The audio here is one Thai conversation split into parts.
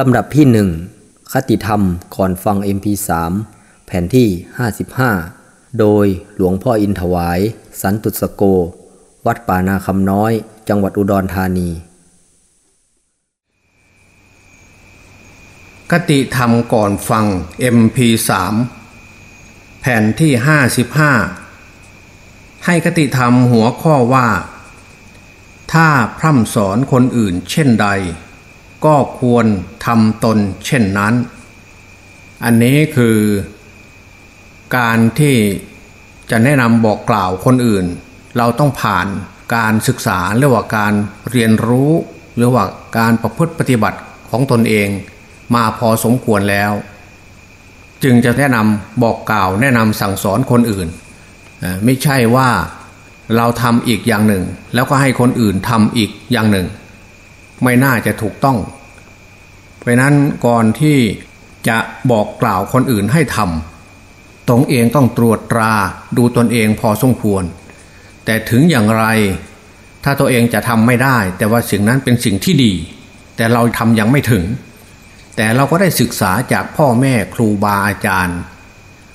ลำดับที่หนึ่งคติธรรมก่อนฟัง MP3 แผ่นที่ 55 โดยหลวงพ่ออินถวาย สันตุสโก วัดป่านาคำน้อย จังหวัดอุดรธานี คติธรรมก่อนฟัง MP3 แผ่นที่ 55 ให้คติธรรมหัวข้อว่า ถ้าพร่ำสอนคนอื่นเช่นใด ก็ควรทำตนเช่นนั้น อันนี้คือการที่จะแนะนำบอกกล่าวคนอื่น เราต้องผ่านการศึกษาหรือว่าการเรียนรู้ หรือว่าการประพฤติปฏิบัติของตนเองมาพอสมควรแล้ว จึงจะแนะนำบอกกล่าว แนะนำสั่งสอนคนอื่น ไม่ใช่ว่าเราทำอีกอย่างหนึ่ง แล้วก็ให้คนอื่นทำอีกอย่างหนึ่ง ไม่น่าจะถูกต้อง เพราะนั้นก่อนที่จะบอกกล่าวคนอื่นให้ทำตรงเองต้องตรวจตราดูตนเองพอสมควร แต่ถึงอย่างไร ถ้าตัวเองจะทำไม่ได้ แต่ว่าสิ่งนั้นเป็นสิ่งที่ดี แต่เราทำยังไม่ถึง แต่เราก็ได้ศึกษาจากพ่อแม่ครูบาอาจารย์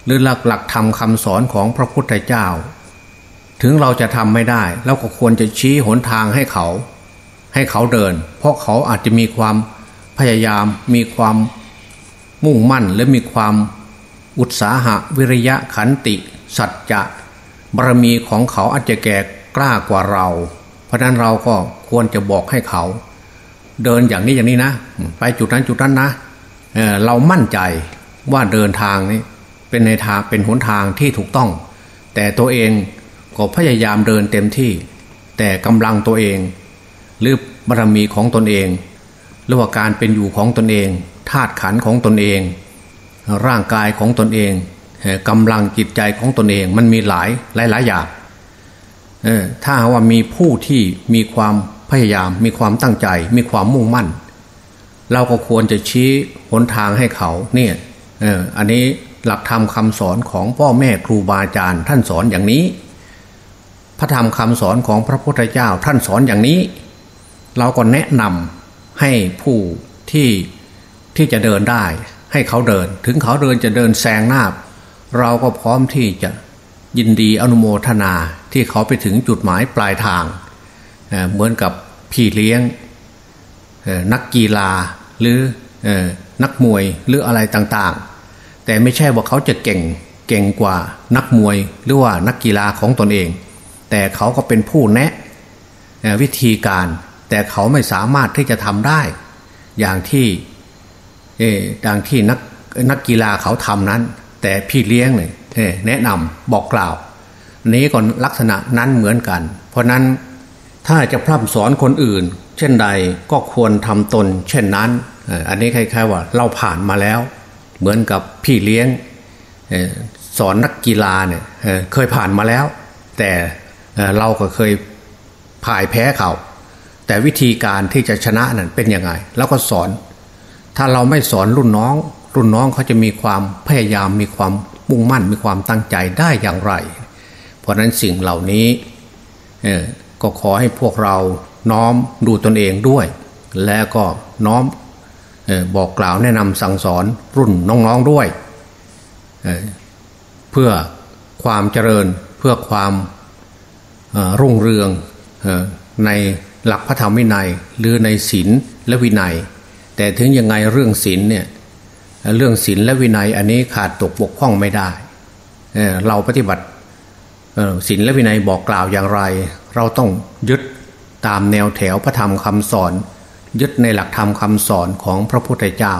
หรือหลักหลักธรรมคำสอนของพระพุทธเจ้า ถึงเราจะทำไม่ได้ เราก็ควรจะชี้หนทางให้เขา ให้เขาเดิน เพราะเขาอาจจะมีความพยายามมีความมุ่งมั่น และมีความอุตสาหะวิริยะขันติ สัจจะบารมีของเขาอาจจะแก่กล้ากว่าเรา เพราะนั้นเราก็ควรจะบอกให้เขา เดินอย่างนี้อย่างนี้นะ ไปจุดนั้นจุดนั้นนะเเรามั่นใจว่าเดินทางนี้เป็นในทางเป็นหนทางที่ถูกต้อง แต่ตัวเองก็พยายามเดินเต็มที่ แต่กำลังตัวเอง หรือบารมีของตนเองหรือว่าการเป็นอยู่ของตนเองธาตุขันของตนเอง ร่างกายของตนเองกำลังจิตใจของตนเองมันมีหลายหลายหลายอย่างถ้าว่ามีผู้ที่มีความพยายาม มีความตั้งใจ มีความมุ่งมั่น เราก็ควรจะชี้หนทางให้เขาเนี่ยอันนี้หลักธรรมคำสอนของพ่อแม่ครูบาอาจารย์ท่านสอนอย่างนี้ พระธรรมคำสอนของพระพุทธเจ้าท่านสอนอย่างนี้ เราก็แนะนำให้ผู้ที่ที่จะเดินได้ ให้เขาเดิน ถึงเขาเดินจะเดินแซงหน้า เราก็พร้อมที่จะยินดีอนุโมทนาที่เขาไปถึงจุดหมายปลายทาง เหมือนกับพี่เลี้ยงนักกีฬาหรือนักมวยหรืออะไรต่างๆ แต่ไม่ใช่ว่าเขาจะเก่งเก่งกว่านักมวยหรือว่านักกีฬาของตนเอง แต่เขาก็เป็นผู้แนะวิธีการ แต่เขาไม่สามารถที่จะทำได้ อย่างที่ดังที่นักนักกีฬาเขาทำนั้น แต่พี่เลี้ยงเนี่ยแนะนำบอกกล่าว นี้ก็ลักษณะนั้นเหมือนกัน เพราะนั้นถ้าจะพร่ำสอนคนอื่น เช่นใดก็ควรทำตน เช่นนั้น อันนี้คล้ายๆว่าเราผ่านมาแล้ว เหมือนกับพี่เลี้ยงสอนนักกีฬาเนี่ยเคยผ่านมาแล้ว แต่เราก็เคยพ่ายแพ้เขา แต่วิธีการที่จะชนะนั้นเป็นยังไง แล้วก็สอน ถ้าเราไม่สอนรุ่นน้อง รุ่นน้องเขาจะมีความพยายามมีความมุ่งมั่นมีความตั้งใจได้อย่างไร เพราะนั้นสิ่งเหล่านี้ก็ขอให้พวกเราน้อมดูตนเองด้วย และก็น้อมบอกกล่าวแนะนำสั่งสอนรุ่นน้องๆด้วยเเพื่อความเจริญเพื่อความรุ่งเรืองใน หลักพระธรรมวินัยหรือในศีลและวินัย แต่ถึงยังไงเรื่องศีลเนี่ยเรื่องศีลและวินัยอันนี้ขาดตกบกพร่องไม่ได้เเราปฏิบัติศีลและวินัยบอกกล่าวอย่างไร เราต้องยึดตามแนวแถวพระธรรมคำสอน ยึดในหลักธรรมคำสอนของพระพุทธเจ้า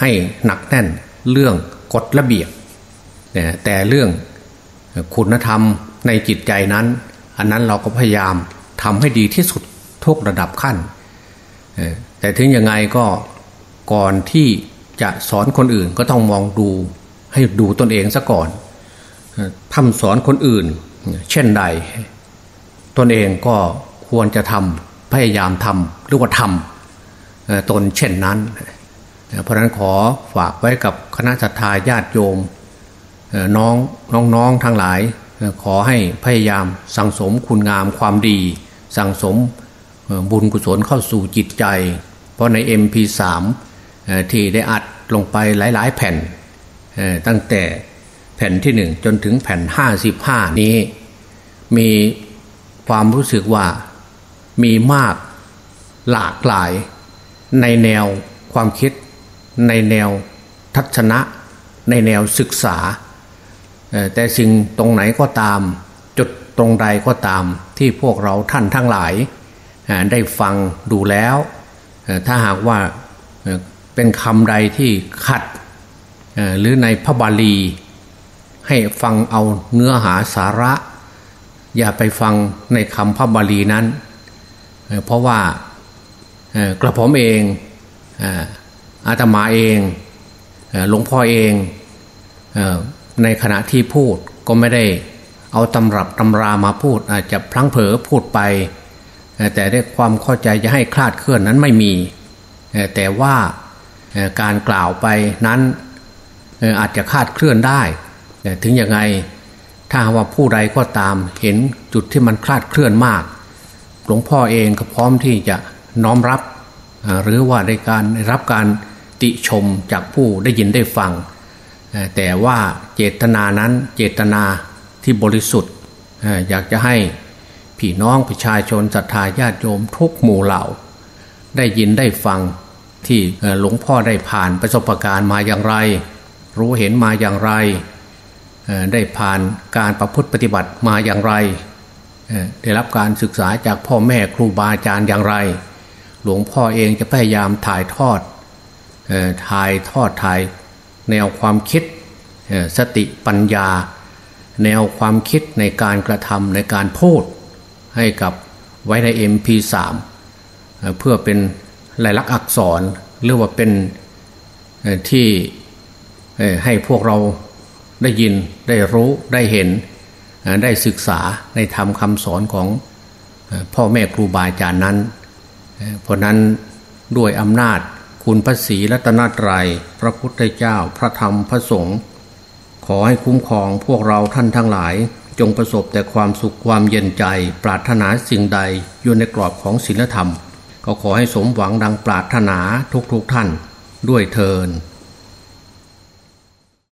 ให้หนักแน่นเรื่องกฎระเบียบแต่เรื่องคุณธรรมในจิตใจนั้น อันนั้นเราก็พยายามทำให้ดีที่สุด ทุกระดับขั้น แต่ถึงยังไงก็ก่อนที่จะสอนคนอื่นก็ต้องมองดูให้ดูตนเองซะก่อนทำสอนคนอื่น เช่นใด ตนเองก็ควรจะทำพยายามทำหรือว่าทำตนเช่นนั้น เพราะนั้นขอฝากไว้กับคณะสัตยาญาติโยมน้องน้องๆทั้งหลายขอให้พยายามสั่งสมคุณงามความดี สั่งสม บุญกุศลเข้าสู่จิตใจ เพราะใน MP3 ที่ได้อัดลงไปหลาย ๆ แผ่นตั้งแต่แผ่นที่หนึ่งจนถึงแผ่นห้าสิบห้านี้ มีความรู้สึกว่ามีมากหลากหลายในแนวความคิด ในแนวทัศนะ ในแนวศึกษา แต่สิ่งตรงไหนก็ตาม จุดตรงใดก็ตามที่พวกเราท่านทั้งหลาย ได้ฟังดูแล้ว ถ้าหากว่าเป็นคำใดที่ขัดหรือในพระบาลี ให้ฟังเอาเนื้อหาสาระ อย่าไปฟังในคำพระบาลีนั้น เพราะว่ากระผมเองอาตมาเองหลวงพ่อเองในขณะที่พูดก็ไม่ได้เอาตำรับตำรามาพูดอาจจะพลั้งเผลอพูดไป แต่ได้ความเข้าใจจะให้คลาดเคลื่อนนั้นไม่มี แต่ว่าการกล่าวไปนั้นอาจจะคาดเคลื่อนได้ ถึงยังไงถ้าว่าผู้ใดก็ตามเห็นจุดที่มันคลาดเคลื่อนมาก หลวงพ่อเองก็พร้อมที่จะน้อมรับ หรือว่าได้การรับการติชมจากผู้ได้ยินได้ฟัง แต่ว่าเจตนานั้นเจตนาที่บริสุทธิ์อยากจะให้ พี่น้องประชาชนศรัทธาญาติโยมทุกหมู่เหล่า ได้ยินได้ฟังที่หลวงพ่อได้ผ่านประสบการณ์มาอย่างไร รู้เห็นมาอย่างไร ได้ผ่านการประพฤติปฏิบัติมาอย่างไร ได้รับการศึกษาจากพ่อแม่ครูบาอาจารย์อย่างไร หลวงพ่อเองจะพยายามถ่ายทอดถ่ายทอดถ่ายแนวความคิดสติปัญญา แนวความคิดในการกระทำในการพูด ให้กับไว้ใน MP3 เพื่อเป็นลายลักษณ์อักษรหรือว่าเป็นที่ให้พวกเราได้ยินได้รู้ได้เห็นได้ศึกษาในธรรมคำสอนของพ่อแม่ครูบาอาจารย์นั้น เพราะนั้นด้วยอำนาจคุณพระศรีรัตนตรยัยพระพุทธเจ้าพระธรรมพระสงฆ์ขอให้คุ้มครองพวกเราท่านทั้งหลาย จงประสบแต่ความสุขความเย็นใจ ปรารถนาสิ่งใดอยู่ในกรอบของศีลธรรม ก็ขอให้สมหวังดังปรารถนาทุกๆทท่าน ด้วยเทิน